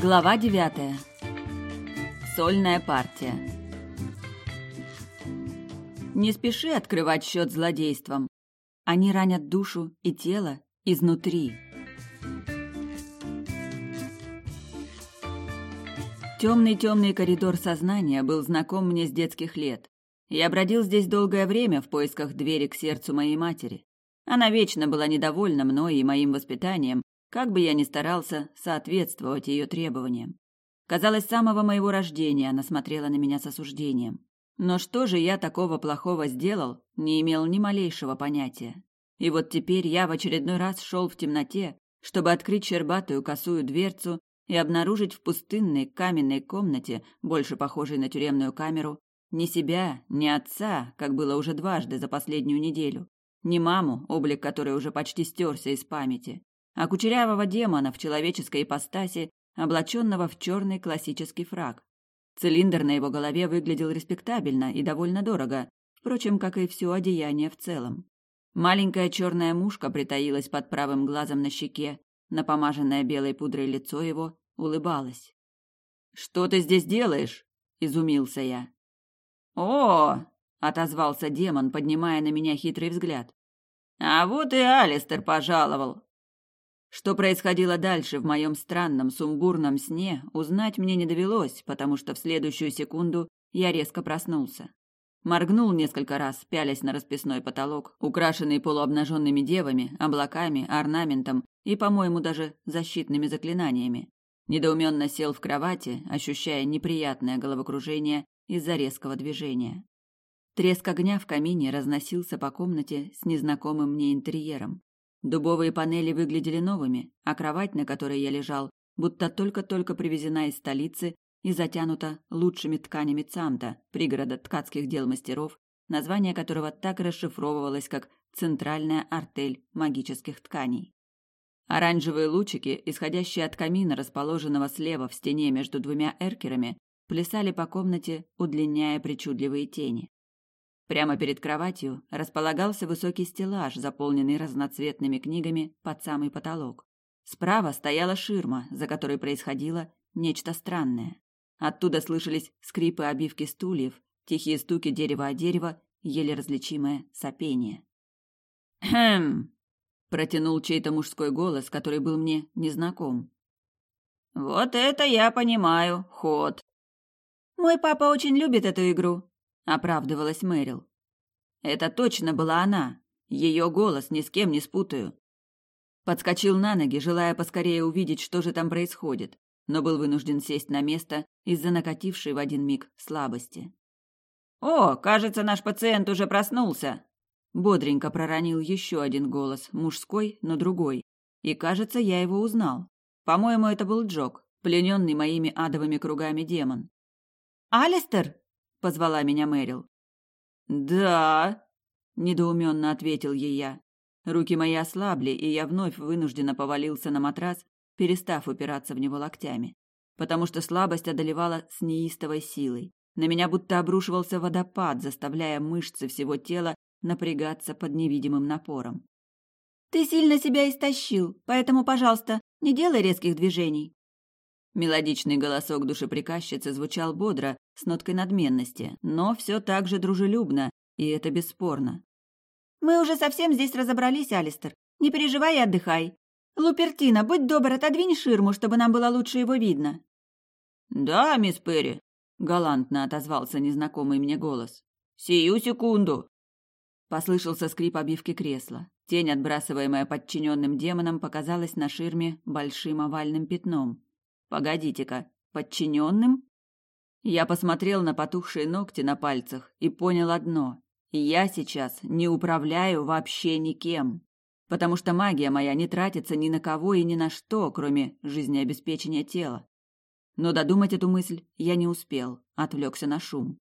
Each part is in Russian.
Глава девятая. Сольная партия. Не спеши открывать счет злодейством. Они ранят душу и тело изнутри. Темный-темный коридор сознания был знаком мне с детских лет. Я бродил здесь долгое время в поисках двери к сердцу моей матери. Она вечно была недовольна мной и моим воспитанием, как бы я ни старался соответствовать ее требованиям. Казалось, с самого моего рождения она смотрела на меня с осуждением. Но что же я такого плохого сделал, не имел ни малейшего понятия. И вот теперь я в очередной раз шел в темноте, чтобы открыть щербатую косую дверцу и обнаружить в пустынной каменной комнате, больше похожей на тюремную камеру, ни себя, ни отца, как было уже дважды за последнюю неделю, ни маму, облик которой уже почти стерся из памяти, а кучерявого демона в человеческой ипостаси, облаченного в черный классический фраг. Цилиндр на его голове выглядел респектабельно и довольно дорого, впрочем, как и все одеяние в целом. Маленькая черная мушка притаилась под правым глазом на щеке, напомаженное белой пудрой лицо его улыбалось. «Что ты здесь делаешь?» – изумился я. «О!» – отозвался демон, поднимая на меня хитрый взгляд. «А вот и Алистер пожаловал. Что происходило дальше в моем странном сумбурном сне, узнать мне не довелось, потому что в следующую секунду я резко проснулся. Моргнул несколько раз, пялясь на расписной потолок, украшенный полуобнаженными девами, облаками, орнаментом и, по-моему, даже защитными заклинаниями. Недоуменно сел в кровати, ощущая неприятное головокружение из-за резкого движения. Треск огня в камине разносился по комнате с незнакомым мне интерьером. Дубовые панели выглядели новыми, а кровать, на которой я лежал, будто только-только привезена из столицы и затянута лучшими тканями Цамта, пригорода ткацких дел мастеров, название которого так расшифровывалось как «Центральная артель магических тканей». Оранжевые лучики, исходящие от камина, расположенного слева в стене между двумя эркерами, плясали по комнате, удлиняя причудливые тени. Прямо перед кроватью располагался высокий стеллаж, заполненный разноцветными книгами под самый потолок. Справа стояла ширма, за которой происходило нечто странное. Оттуда слышались скрипы обивки стульев, тихие стуки дерева о дерево, еле различимое сопение. «Хм!» – протянул чей-то мужской голос, который был мне незнаком. «Вот это я понимаю, ход!» «Мой папа очень любит эту игру», оправдывалась Мэрил. Это точно была она. Ее голос ни с кем не спутаю. Подскочил на ноги, желая поскорее увидеть, что же там происходит, но был вынужден сесть на место из-за накатившей в один миг слабости. «О, кажется, наш пациент уже проснулся!» Бодренько проронил еще один голос, мужской, но другой. И, кажется, я его узнал. По-моему, это был Джок, плененный моими адовыми кругами демон. «Алистер!» — позвала меня Мэрил. «Да», — недоуменно ответил ей я. Руки мои ослабли, и я вновь вынужденно повалился на матрас, перестав упираться в него локтями, потому что слабость одолевала с неистовой силой. На меня будто обрушивался водопад, заставляя мышцы всего тела напрягаться под невидимым напором. «Ты сильно себя истощил, поэтому, пожалуйста, не делай резких движений», Мелодичный голосок душеприказчицы звучал бодро, с ноткой надменности, но все так же дружелюбно, и это бесспорно. «Мы уже совсем здесь разобрались, Алистер. Не переживай и отдыхай. Лупертина, будь добр, отодвинь ширму, чтобы нам было лучше его видно». «Да, мисс Перри», — галантно отозвался незнакомый мне голос. «Сию секунду». Послышался скрип обивки кресла. Тень, отбрасываемая подчиненным демоном, показалась на ширме большим овальным пятном. Погодите-ка, подчиненным? Я посмотрел на потухшие ногти на пальцах и понял одно. Я сейчас не управляю вообще никем. Потому что магия моя не тратится ни на кого и ни на что, кроме жизнеобеспечения тела. Но додумать эту мысль я не успел, отвлекся на шум.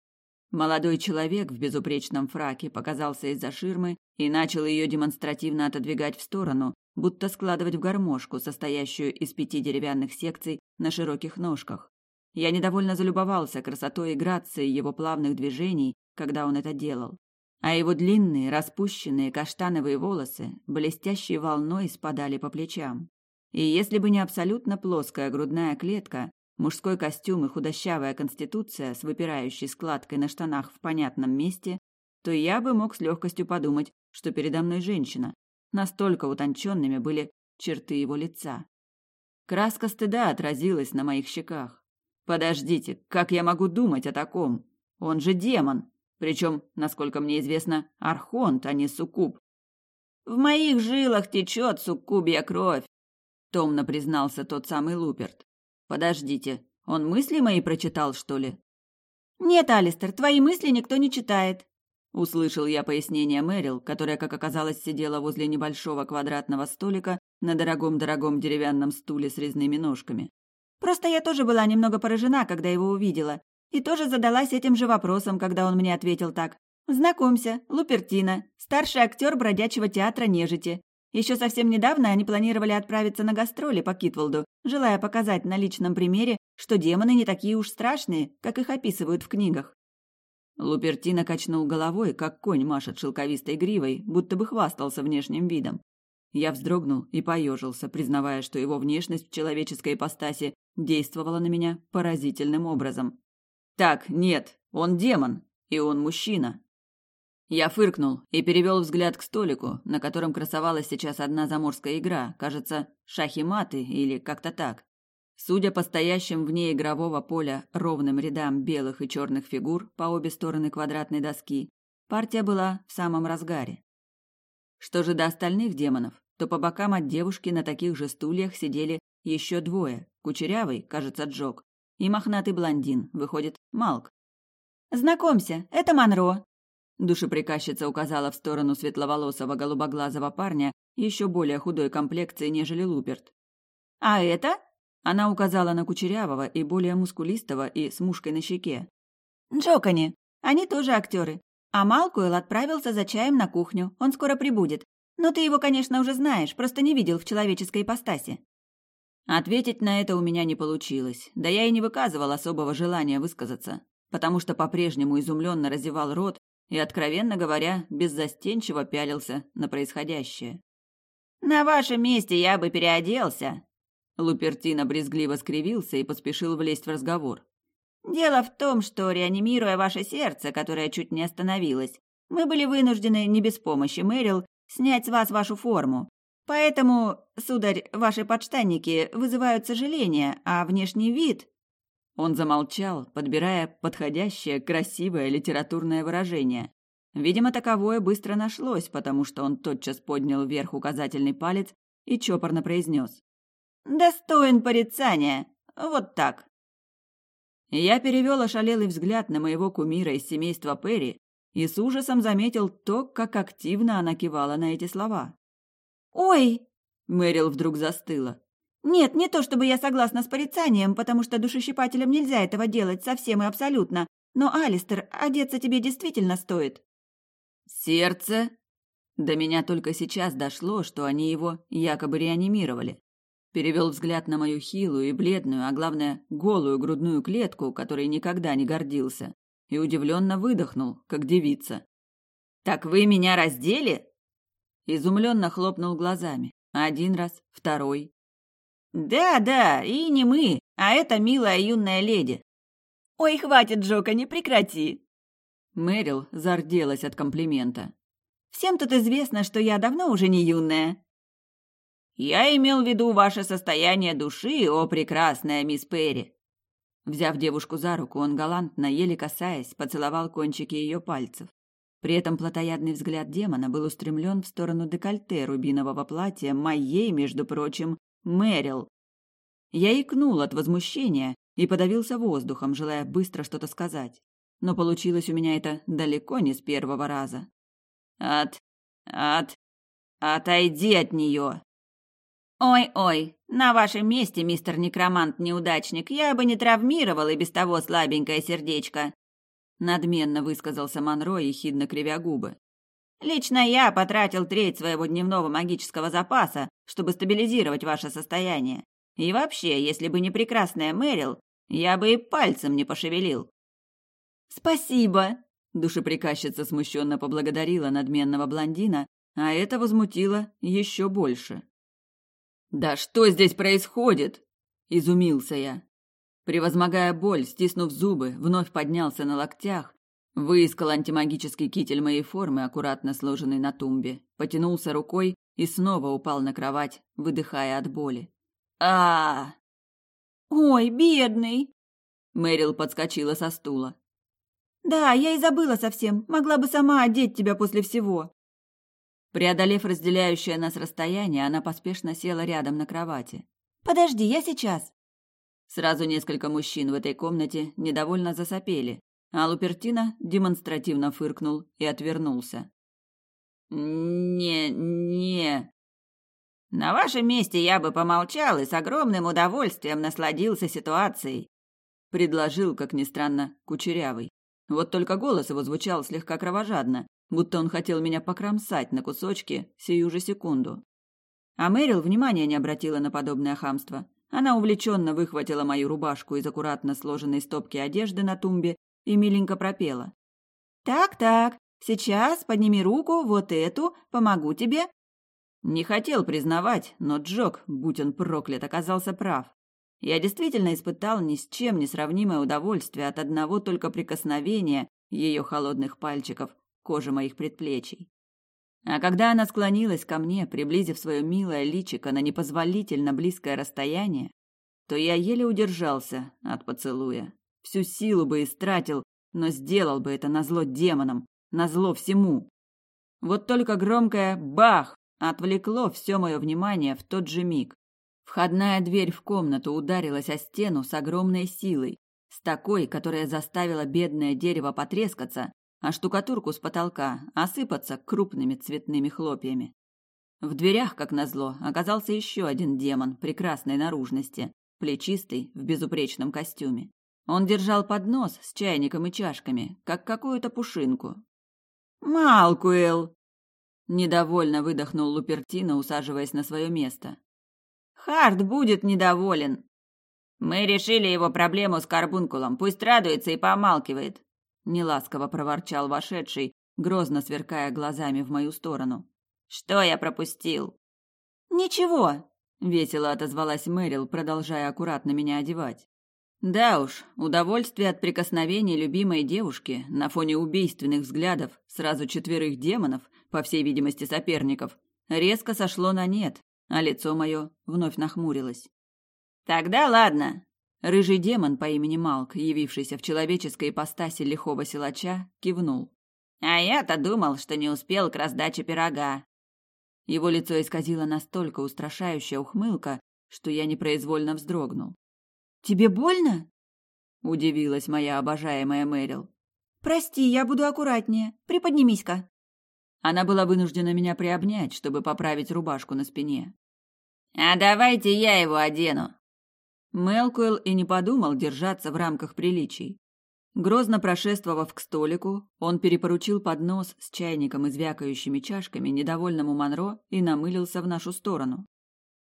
Молодой человек в безупречном фраке показался из-за ширмы и начал ее демонстративно отодвигать в сторону, будто складывать в гармошку, состоящую из пяти деревянных секций на широких ножках. Я недовольно залюбовался красотой и грацией его плавных движений, когда он это делал. А его длинные, распущенные каштановые волосы блестящей волной спадали по плечам. И если бы не абсолютно плоская грудная клетка, мужской костюм и худощавая конституция с выпирающей складкой на штанах в понятном месте, то я бы мог с легкостью подумать, что передо мной женщина. Настолько утонченными были черты его лица. Краска стыда отразилась на моих щеках. Подождите, как я могу думать о таком? Он же демон. Причем, насколько мне известно, архонт, а не суккуб. В моих жилах течет суккубья кровь, томно признался тот самый Луперт. Подождите, он мысли мои прочитал, что ли? Нет, Алистер, твои мысли никто не читает, услышал я пояснение Мэрил, которая, как оказалось, сидела возле небольшого квадратного столика на дорогом-дорогом деревянном стуле с резными ножками. Просто я тоже была немного поражена, когда его увидела, и тоже задалась этим же вопросом, когда он мне ответил так. «Знакомься, Лупертина, старший актер бродячего театра нежити. Еще совсем недавно они планировали отправиться на гастроли по Китволду, желая показать на личном примере, что демоны не такие уж страшные, как их описывают в книгах. Лупертина качнул головой, как конь машет шелковистой гривой, будто бы хвастался внешним видом. Я вздрогнул и поежился, признавая, что его внешность в человеческой ипостаси действовала на меня поразительным образом. Так, нет, он демон, и он мужчина. Я фыркнул и перевел взгляд к столику, на котором красовалась сейчас одна заморская игра, кажется, шахи-маты или как-то так. Судя по стоящим вне игрового поля ровным рядам белых и черных фигур по обе стороны квадратной доски, партия была в самом разгаре. Что же до остальных демонов, то по бокам от девушки на таких же стульях сидели еще двое. Кучерявый, кажется, Джок, и мохнатый блондин, выходит, Малк. «Знакомься, это Монро», Душеприказчица указала в сторону светловолосого голубоглазого парня еще более худой комплекции, нежели Луперт. «А это?» Она указала на кучерявого и более мускулистого и с мушкой на щеке. «Джокони. Они тоже актеры. А Малкуэлл отправился за чаем на кухню. Он скоро прибудет. Но ты его, конечно, уже знаешь, просто не видел в человеческой ипостаси». Ответить на это у меня не получилось, да я и не выказывал особого желания высказаться, потому что по-прежнему изумленно разевал рот и, откровенно говоря, беззастенчиво пялился на происходящее. «На вашем месте я бы переоделся!» Лупертино брезгливо скривился и поспешил влезть в разговор. «Дело в том, что, реанимируя ваше сердце, которое чуть не остановилось, мы были вынуждены, не без помощи Мэрил, снять с вас вашу форму. Поэтому, сударь, ваши подштанники вызывают сожаление, а внешний вид...» Он замолчал, подбирая подходящее, красивое литературное выражение. Видимо, таковое быстро нашлось, потому что он тотчас поднял вверх указательный палец и чопорно произнес. «Достоин порицания. Вот так». Я перевел ошалелый взгляд на моего кумира из семейства Перри и с ужасом заметил то, как активно она кивала на эти слова. «Ой!» — Мэрил вдруг застыла. «Нет, не то чтобы я согласна с порицанием, потому что душещипателям нельзя этого делать совсем и абсолютно, но, Алистер, одеться тебе действительно стоит». «Сердце?» До меня только сейчас дошло, что они его якобы реанимировали. Перевел взгляд на мою хилую и бледную, а главное, голую грудную клетку, которой никогда не гордился, и удивленно выдохнул, как девица. «Так вы меня раздели?» Изумленно хлопнул глазами. Один раз, второй, «Да, да, и не мы, а эта милая юная леди». «Ой, хватит, Джока, не прекрати!» Мэрил зарделась от комплимента. «Всем тут известно, что я давно уже не юная». «Я имел в виду ваше состояние души, о прекрасная мисс Перри!» Взяв девушку за руку, он галантно, еле касаясь, поцеловал кончики ее пальцев. При этом плотоядный взгляд демона был устремлен в сторону декольте рубинового платья моей, между прочим, Мэрил. Я икнул от возмущения и подавился воздухом, желая быстро что-то сказать. Но получилось у меня это далеко не с первого раза. От... от... отойди от нее. Ой-ой, на вашем месте, мистер некромант-неудачник, я бы не травмировал и без того слабенькое сердечко. Надменно высказался Монро, ехидно кривя губы. Лично я потратил треть своего дневного магического запаса, чтобы стабилизировать ваше состояние. И вообще, если бы не прекрасная Мэрил, я бы и пальцем не пошевелил. Спасибо, душеприказчица смущенно поблагодарила надменного блондина, а это возмутило еще больше. «Да что здесь происходит?» – изумился я. Превозмогая боль, стиснув зубы, вновь поднялся на локтях, выискал антимагический китель моей формы, аккуратно сложенный на тумбе, потянулся рукой и снова упал на кровать, выдыхая от боли. а «Ой, бедный!» Мэрил подскочила со стула. «Да, я и забыла совсем. Могла бы сама одеть тебя после всего». Преодолев разделяющее нас расстояние, она поспешно села рядом на кровати. «Подожди, я сейчас». Сразу несколько мужчин в этой комнате недовольно засопели, а Лупертина демонстративно фыркнул и отвернулся. «Не, не...» «На вашем месте я бы помолчал и с огромным удовольствием насладился ситуацией», предложил, как ни странно, Кучерявый. Вот только голос его звучал слегка кровожадно, будто он хотел меня покромсать на кусочки сию же секунду. А Мэрил внимания не обратила на подобное хамство. Она увлеченно выхватила мою рубашку из аккуратно сложенной стопки одежды на тумбе и миленько пропела. «Так-так, сейчас подними руку, вот эту, помогу тебе». Не хотел признавать, но Джок, будь он проклят, оказался прав. Я действительно испытал ни с чем не сравнимое удовольствие от одного только прикосновения ее холодных пальчиков к коже моих предплечий. А когда она склонилась ко мне, приблизив свое милое личико на непозволительно близкое расстояние, то я еле удержался от поцелуя. Всю силу бы истратил, но сделал бы это назло демонам, назло всему. Вот только громкое «бах» отвлекло все мое внимание в тот же миг. Входная дверь в комнату ударилась о стену с огромной силой, с такой, которая заставила бедное дерево потрескаться, а штукатурку с потолка осыпаться крупными цветными хлопьями. В дверях, как назло, оказался еще один демон прекрасной наружности, плечистый, в безупречном костюме. Он держал поднос с чайником и чашками, как какую-то пушинку. «Малкуэлл!» Недовольно выдохнул Лупертино, усаживаясь на свое место. «Харт будет недоволен!» «Мы решили его проблему с карбункулом, пусть радуется и помалкивает!» Неласково проворчал вошедший, грозно сверкая глазами в мою сторону. Что я пропустил? Ничего, весело отозвалась Мэрил, продолжая аккуратно меня одевать. Да уж, удовольствие от прикосновений любимой девушки на фоне убийственных взглядов сразу четверых демонов, по всей видимости соперников, резко сошло на нет, а лицо мое вновь нахмурилось. Тогда ладно, Рыжий демон по имени Малк, явившийся в человеческой ипостаси лихого силача, кивнул. «А я-то думал, что не успел к раздаче пирога». Его лицо исказило настолько устрашающая ухмылка, что я непроизвольно вздрогнул. «Тебе больно?» – удивилась моя обожаемая Мэрил. «Прости, я буду аккуратнее. Приподнимись-ка». Она была вынуждена меня приобнять, чтобы поправить рубашку на спине. «А давайте я его одену», Мелкуэлл и не подумал держаться в рамках приличий. Грозно прошествовав к столику, он перепоручил поднос с чайником и звякающими чашками недовольному Монро и намылился в нашу сторону.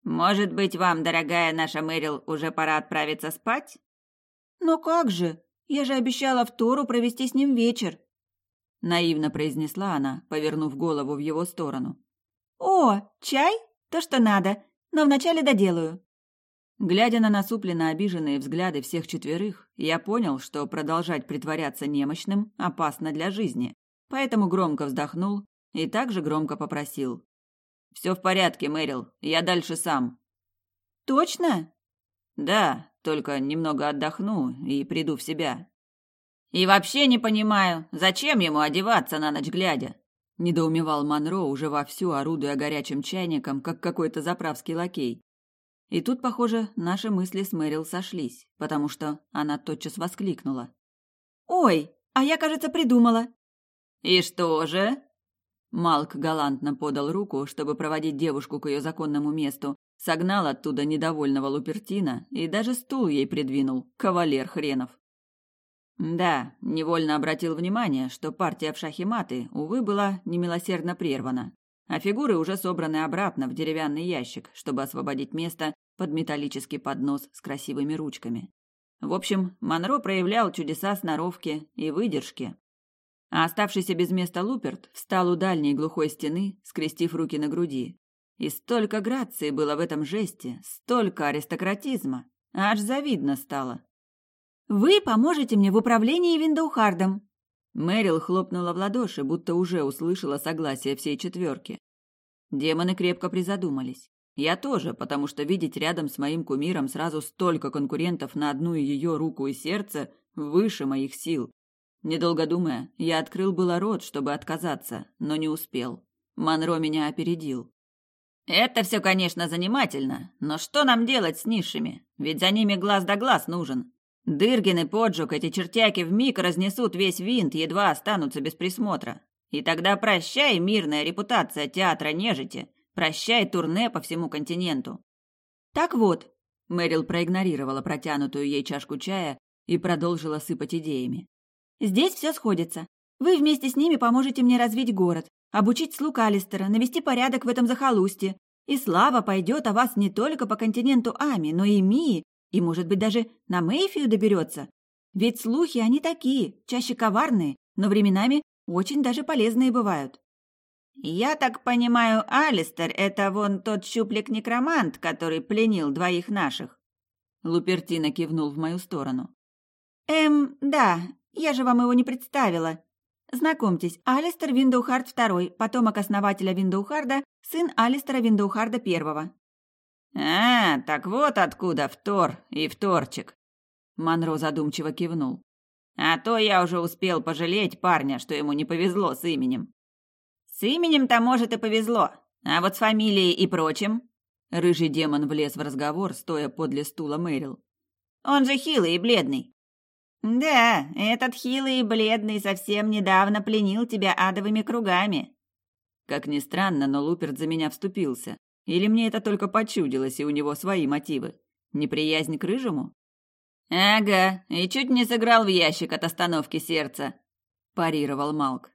«Может быть, вам, дорогая наша Мэрил, уже пора отправиться спать?» «Но как же? Я же обещала в Тору провести с ним вечер!» Наивно произнесла она, повернув голову в его сторону. «О, чай? То, что надо, но вначале доделаю». Глядя на насупленно обиженные взгляды всех четверых, я понял, что продолжать притворяться немощным опасно для жизни, поэтому громко вздохнул и также громко попросил. «Все в порядке, Мэрил, я дальше сам». «Точно?» «Да, только немного отдохну и приду в себя». «И вообще не понимаю, зачем ему одеваться на ночь глядя?» недоумевал Монро, уже вовсю орудуя горячим чайником, как какой-то заправский лакей. И тут, похоже, наши мысли с Мэрил сошлись, потому что она тотчас воскликнула. «Ой, а я, кажется, придумала!» «И что же?» Малк галантно подал руку, чтобы проводить девушку к ее законному месту, согнал оттуда недовольного Лупертина и даже стул ей придвинул, кавалер хренов. Да, невольно обратил внимание, что партия в шахи-маты, увы, была немилосердно прервана а фигуры уже собраны обратно в деревянный ящик, чтобы освободить место под металлический поднос с красивыми ручками. В общем, Монро проявлял чудеса сноровки и выдержки. А оставшийся без места Луперт встал у дальней глухой стены, скрестив руки на груди. И столько грации было в этом жесте, столько аристократизма. Аж завидно стало. «Вы поможете мне в управлении Виндоухардом!» Мэрил хлопнула в ладоши, будто уже услышала согласие всей четверки. Демоны крепко призадумались. Я тоже, потому что видеть рядом с моим кумиром сразу столько конкурентов на одну ее руку и сердце выше моих сил. Недолго думая, я открыл было рот, чтобы отказаться, но не успел. Манро меня опередил. Это все, конечно, занимательно, но что нам делать с низшими? Ведь за ними глаз да глаз нужен. Дыргин и Поджук эти чертяки вмиг разнесут весь винт, едва останутся без присмотра. И тогда прощай мирная репутация театра нежити, прощай турне по всему континенту. Так вот, Мэрил проигнорировала протянутую ей чашку чая и продолжила сыпать идеями. Здесь все сходится. Вы вместе с ними поможете мне развить город, обучить слуг Алистера, навести порядок в этом захолустье. И слава пойдет о вас не только по континенту Ами, но и Мии, и, может быть, даже на Мейфию доберется. Ведь слухи, они такие, чаще коварные, но временами очень даже полезные бывают. «Я так понимаю, Алистер — это вон тот щуплик-некромант, который пленил двоих наших?» Лупертина кивнул в мою сторону. «Эм, да, я же вам его не представила. Знакомьтесь, Алистер Виндоухард II, потомок основателя Виндоухарда, сын Алистера Виндоухарда I. «А, так вот откуда Втор и Вторчик!» Монро задумчиво кивнул. «А то я уже успел пожалеть парня, что ему не повезло с именем». «С именем-то, может, и повезло, а вот с фамилией и прочим...» Рыжий демон влез в разговор, стоя подле стула Мэрил. «Он же хилый и бледный. «Да, этот хилый и бледный совсем недавно пленил тебя адовыми кругами». Как ни странно, но Луперт за меня вступился. Или мне это только почудилось, и у него свои мотивы? Неприязнь к рыжему? «Ага, и чуть не сыграл в ящик от остановки сердца», – парировал Малк.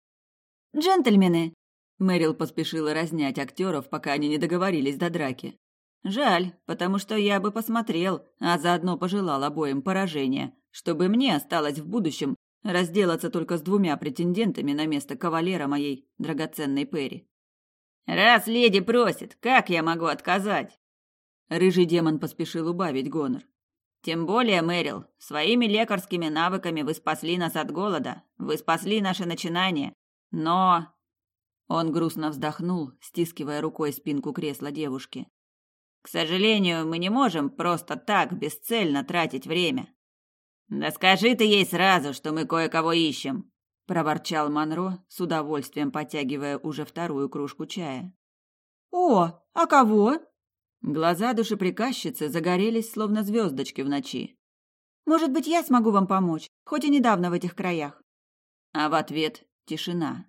«Джентльмены!» Мэрил поспешила разнять актеров, пока они не договорились до драки. Жаль, потому что я бы посмотрел, а заодно пожелал обоим поражения, чтобы мне осталось в будущем разделаться только с двумя претендентами на место кавалера моей драгоценной Перри. «Раз леди просит, как я могу отказать?» Рыжий демон поспешил убавить гонор. «Тем более, Мэрил, своими лекарскими навыками вы спасли нас от голода, вы спасли наше начинание, но...» Он грустно вздохнул, стискивая рукой спинку кресла девушки. К сожалению, мы не можем просто так бесцельно тратить время. Да скажи ты ей сразу, что мы кое-кого ищем, проворчал Манро, с удовольствием потягивая уже вторую кружку чая. О, а кого? Глаза душеприказчицы загорелись словно звездочки в ночи. Может быть, я смогу вам помочь, хоть и недавно в этих краях. А в ответ тишина.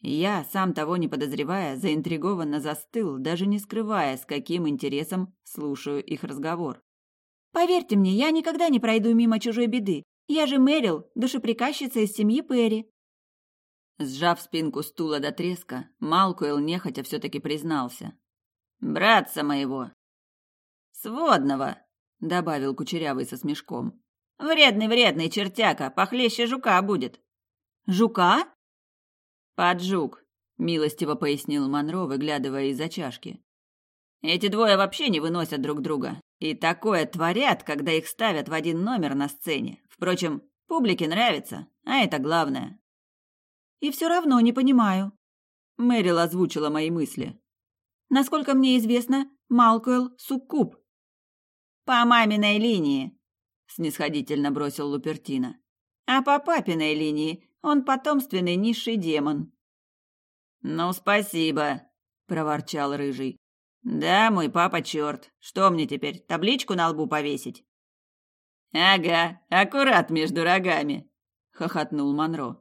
Я, сам того не подозревая, заинтригованно застыл, даже не скрывая, с каким интересом слушаю их разговор. «Поверьте мне, я никогда не пройду мимо чужой беды. Я же Мэрил, душеприказчица из семьи Перри». Сжав спинку стула до треска, Малкуэлл нехотя все-таки признался. «Братца моего!» «Сводного!» — добавил Кучерявый со смешком. «Вредный-вредный чертяка, похлеще жука будет». «Жука?» «Поджук», — милостиво пояснил Монро, выглядывая из-за чашки. «Эти двое вообще не выносят друг друга. И такое творят, когда их ставят в один номер на сцене. Впрочем, публике нравится, а это главное». «И все равно не понимаю». Мэрил озвучила мои мысли. «Насколько мне известно, Малкуэлл — суккуб». «По маминой линии», — снисходительно бросил Лупертина. «А по папиной линии он потомственный низший демон. Ну, спасибо, проворчал рыжий. Да, мой папа черт. Что мне теперь, табличку на лбу повесить? Ага, аккурат между рогами, хохотнул Манро.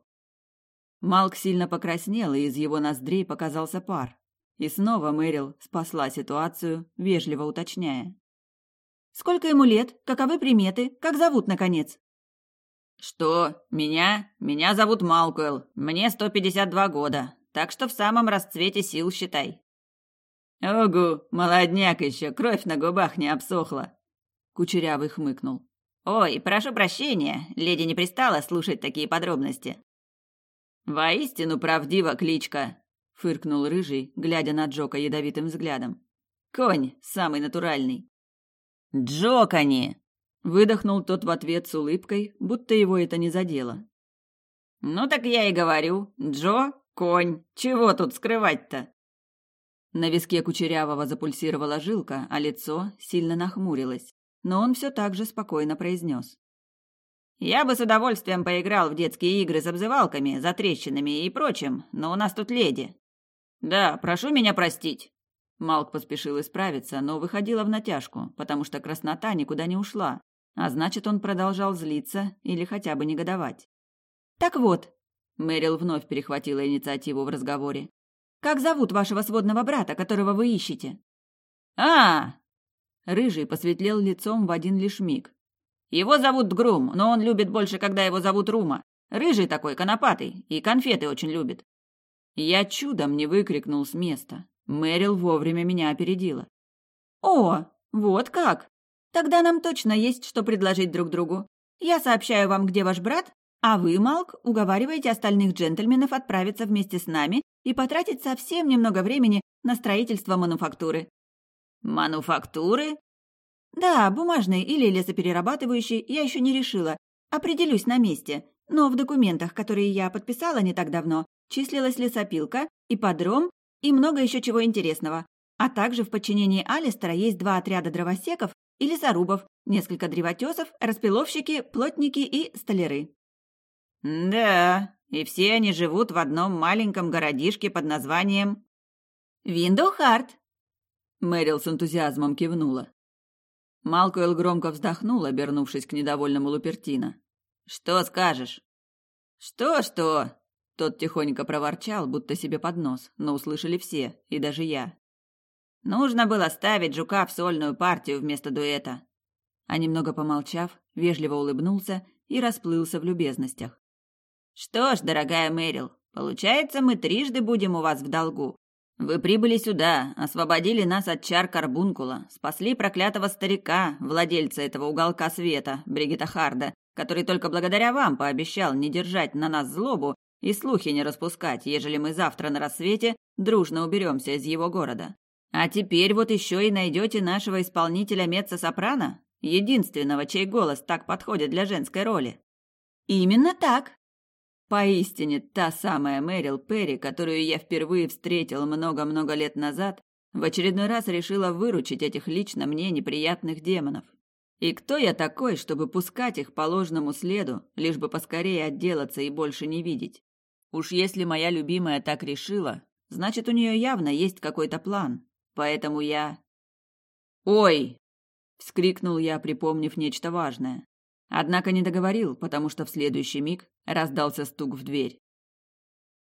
Малк сильно покраснел, и из его ноздрей показался пар. И снова Мэрил спасла ситуацию, вежливо уточняя. «Сколько ему лет? Каковы приметы? Как зовут, наконец?» «Что? Меня? Меня зовут Малкуэлл. Мне 152 года. Так что в самом расцвете сил, считай». «Огу, молодняк еще, кровь на губах не обсохла», — Кучерявый хмыкнул. «Ой, прошу прощения, леди не пристала слушать такие подробности». «Воистину правдива кличка», — фыркнул рыжий, глядя на Джока ядовитым взглядом. Конь самый натуральный. Джокани! Выдохнул тот в ответ с улыбкой, будто его это не задело. Ну так я и говорю, Джо, конь, чего тут скрывать-то? На виске Кучерявого запульсировала жилка, а лицо сильно нахмурилось, но он все так же спокойно произнес. «Я бы с удовольствием поиграл в детские игры с обзывалками, затрещинами и прочим, но у нас тут леди». «Да, прошу меня простить». Малк поспешил исправиться, но выходила в натяжку, потому что краснота никуда не ушла, а значит, он продолжал злиться или хотя бы негодовать. «Так вот», — Мэрил вновь перехватила инициативу в разговоре, как зовут вашего сводного брата, которого вы ищете? А! Рыжий посветлел лицом в один лишь миг. Его зовут Грум, но он любит больше, когда его зовут Рума. Рыжий такой, конопатый, и конфеты очень любит. Я чудом не выкрикнул с места. Мэрил вовремя меня опередила. О, вот как! Тогда нам точно есть что предложить друг другу. Я сообщаю вам, где ваш брат, а вы, Малк, уговариваете остальных джентльменов отправиться вместе с нами и потратить совсем немного времени на строительство мануфактуры. Мануфактуры? Да, бумажной или лесоперерабатывающей я еще не решила. Определюсь на месте. Но в документах, которые я подписала не так давно, числилась лесопилка, ипподром и много еще чего интересного. А также в подчинении Алистера есть два отряда дровосеков и лесорубов, несколько древотесов, распиловщики, плотники и столяры. «Да, и все они живут в одном маленьком городишке под названием...» «Виндухарт!» Мэрил с энтузиазмом кивнула. Малкуэлл громко вздохнул, обернувшись к недовольному Лупертино. «Что скажешь?» «Что-что?» Тот тихонько проворчал, будто себе под нос, но услышали все, и даже я. «Нужно было ставить жука в сольную партию вместо дуэта». А немного помолчав, вежливо улыбнулся и расплылся в любезностях. Что ж, дорогая Мэрил, получается, мы трижды будем у вас в долгу. Вы прибыли сюда, освободили нас от чар карбункула, спасли проклятого старика, владельца этого уголка света, Бригита Харда, который только благодаря вам пообещал не держать на нас злобу и слухи не распускать, ежели мы завтра на рассвете дружно уберемся из его города. А теперь вот еще и найдете нашего исполнителя меццо-сопрано, единственного, чей голос так подходит для женской роли. Именно так, Поистине та самая Мэрил Перри, которую я впервые встретил много-много лет назад, в очередной раз решила выручить этих лично мне неприятных демонов. И кто я такой, чтобы пускать их по ложному следу, лишь бы поскорее отделаться и больше не видеть? Уж если моя любимая так решила, значит, у нее явно есть какой-то план. Поэтому я... «Ой!» — вскрикнул я, припомнив нечто важное. Однако не договорил, потому что в следующий миг раздался стук в дверь.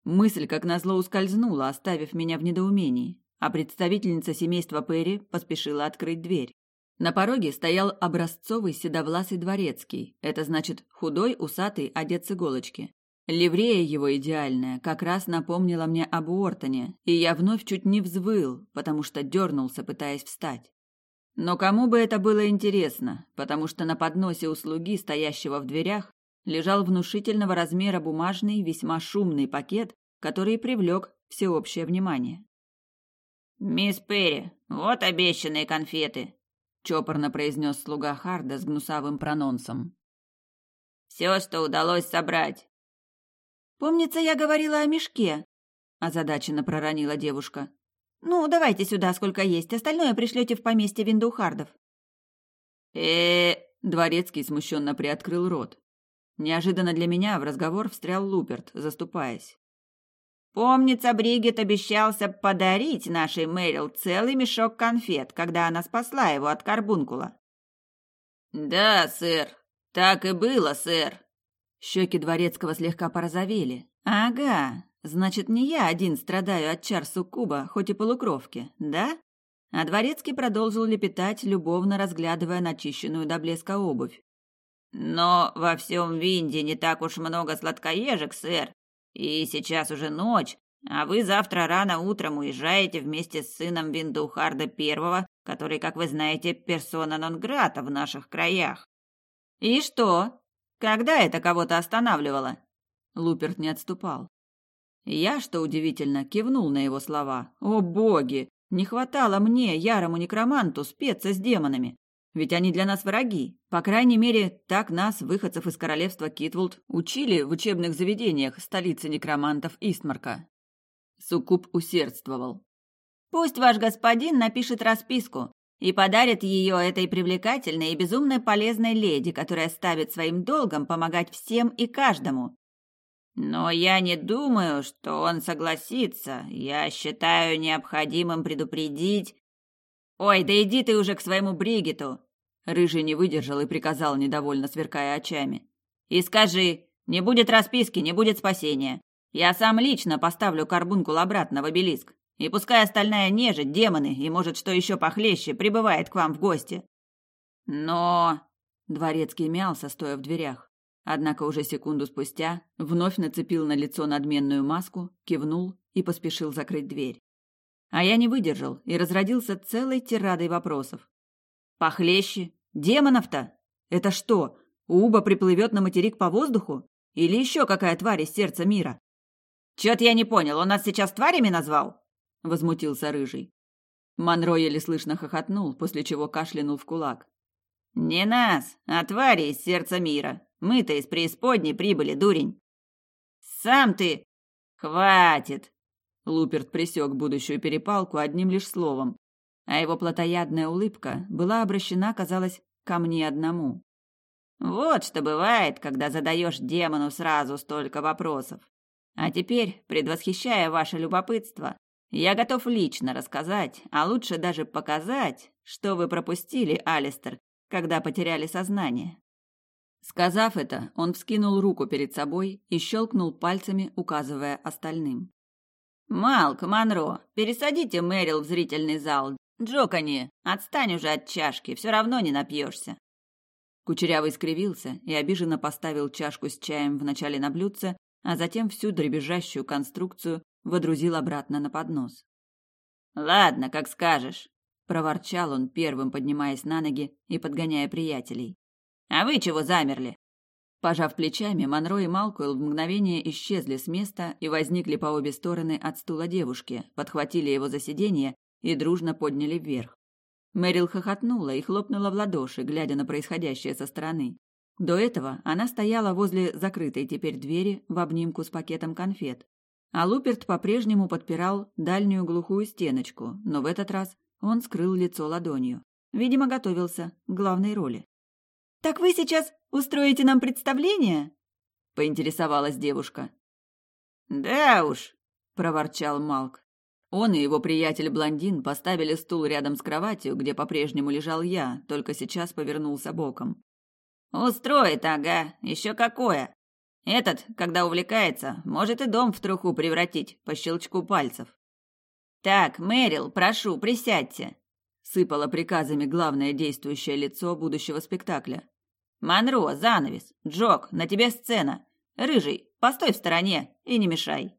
Мысль, как назло, ускользнула, оставив меня в недоумении, а представительница семейства Перри поспешила открыть дверь. На пороге стоял образцовый седовласый дворецкий, это значит худой, усатый, одет с иголочки. Ливрея его идеальная как раз напомнила мне об Уортоне, и я вновь чуть не взвыл, потому что дернулся, пытаясь встать. Но кому бы это было интересно, потому что на подносе у слуги, стоящего в дверях, лежал внушительного размера бумажный, весьма шумный пакет, который привлек всеобщее внимание. «Мисс Перри, вот обещанные конфеты», — чопорно произнес слуга Харда с гнусавым прононсом. «Все, что удалось собрать». «Помнится, я говорила о мешке», — озадаченно проронила девушка. Ну, давайте сюда, сколько есть, остальное пришлете в поместье Виндухардов. э Дворецкий смущенно приоткрыл рот. Неожиданно для меня в разговор встрял Луперт, заступаясь. Помнится, Бригит обещался подарить нашей Мэрил целый мешок конфет, когда она спасла его от карбункула. Да, сэр, так и было, сэр. Щеки дворецкого слегка порозовели. Ага, Значит, не я один страдаю от чар суккуба, хоть и полукровки, да? А дворецкий продолжил лепетать, любовно разглядывая начищенную до блеска обувь. Но во всем Винде не так уж много сладкоежек, сэр. И сейчас уже ночь, а вы завтра рано утром уезжаете вместе с сыном Виндухарда Первого, который, как вы знаете, персона нон-грата в наших краях. И что? Когда это кого-то останавливало? Луперт не отступал. Я, что удивительно, кивнул на его слова. О боги! Не хватало мне, ярому некроманту, спеться с демонами. Ведь они для нас враги. По крайней мере, так нас, выходцев из королевства Китвулд, учили в учебных заведениях столицы некромантов Истмарка. Суккуб усердствовал. «Пусть ваш господин напишет расписку и подарит ее этой привлекательной и безумно полезной леди, которая ставит своим долгом помогать всем и каждому. Но я не думаю, что он согласится. Я считаю необходимым предупредить... Ой, да иди ты уже к своему Бригиту. Рыжий не выдержал и приказал, недовольно сверкая очами. И скажи, не будет расписки, не будет спасения. Я сам лично поставлю карбункул обратно в обелиск. И пускай остальная нежить, демоны и, может, что еще похлеще, прибывает к вам в гости. Но... Дворецкий мялся, стоя в дверях. Однако уже секунду спустя вновь нацепил на лицо надменную маску, кивнул и поспешил закрыть дверь. А я не выдержал и разродился целой тирадой вопросов. «Похлеще? Демонов-то? Это что, Уба приплывет на материк по воздуху? Или еще какая тварь из сердца мира?» «Чё-то я не понял, он нас сейчас тварями назвал?» — возмутился Рыжий. Монро еле слышно хохотнул, после чего кашлянул в кулак. «Не нас, а твари из сердца мира. Мы-то из преисподней прибыли, дурень. Сам ты... Хватит. Луперт пресек будущую перепалку одним лишь словом, а его плотоядная улыбка была обращена, казалось, ко мне одному. Вот что бывает, когда задаешь демону сразу столько вопросов. А теперь, предвосхищая ваше любопытство, я готов лично рассказать, а лучше даже показать, что вы пропустили, Алистер, когда потеряли сознание. Сказав это, он вскинул руку перед собой и щелкнул пальцами, указывая остальным. «Малк, Монро, пересадите Мэрил в зрительный зал. Джокани, отстань уже от чашки, все равно не напьешься». Кучерявый скривился и обиженно поставил чашку с чаем вначале на блюдце, а затем всю дребезжащую конструкцию водрузил обратно на поднос. «Ладно, как скажешь», — проворчал он, первым поднимаясь на ноги и подгоняя приятелей. А вы чего замерли? Пожав плечами, Монро и Малкуэлл в мгновение исчезли с места и возникли по обе стороны от стула девушки, подхватили его за сиденье и дружно подняли вверх. Мэрил хохотнула и хлопнула в ладоши, глядя на происходящее со стороны. До этого она стояла возле закрытой теперь двери в обнимку с пакетом конфет. А Луперт по-прежнему подпирал дальнюю глухую стеночку, но в этот раз он скрыл лицо ладонью. Видимо, готовился к главной роли. «Так вы сейчас устроите нам представление?» — поинтересовалась девушка. «Да уж», — проворчал Малк. Он и его приятель-блондин поставили стул рядом с кроватью, где по-прежнему лежал я, только сейчас повернулся боком. «Устроит, ага, еще какое. Этот, когда увлекается, может и дом в труху превратить по щелчку пальцев». «Так, Мэрил, прошу, присядьте сыпало приказами главное действующее лицо будущего спектакля. «Монро, занавес! Джок, на тебе сцена! Рыжий, постой в стороне и не мешай!»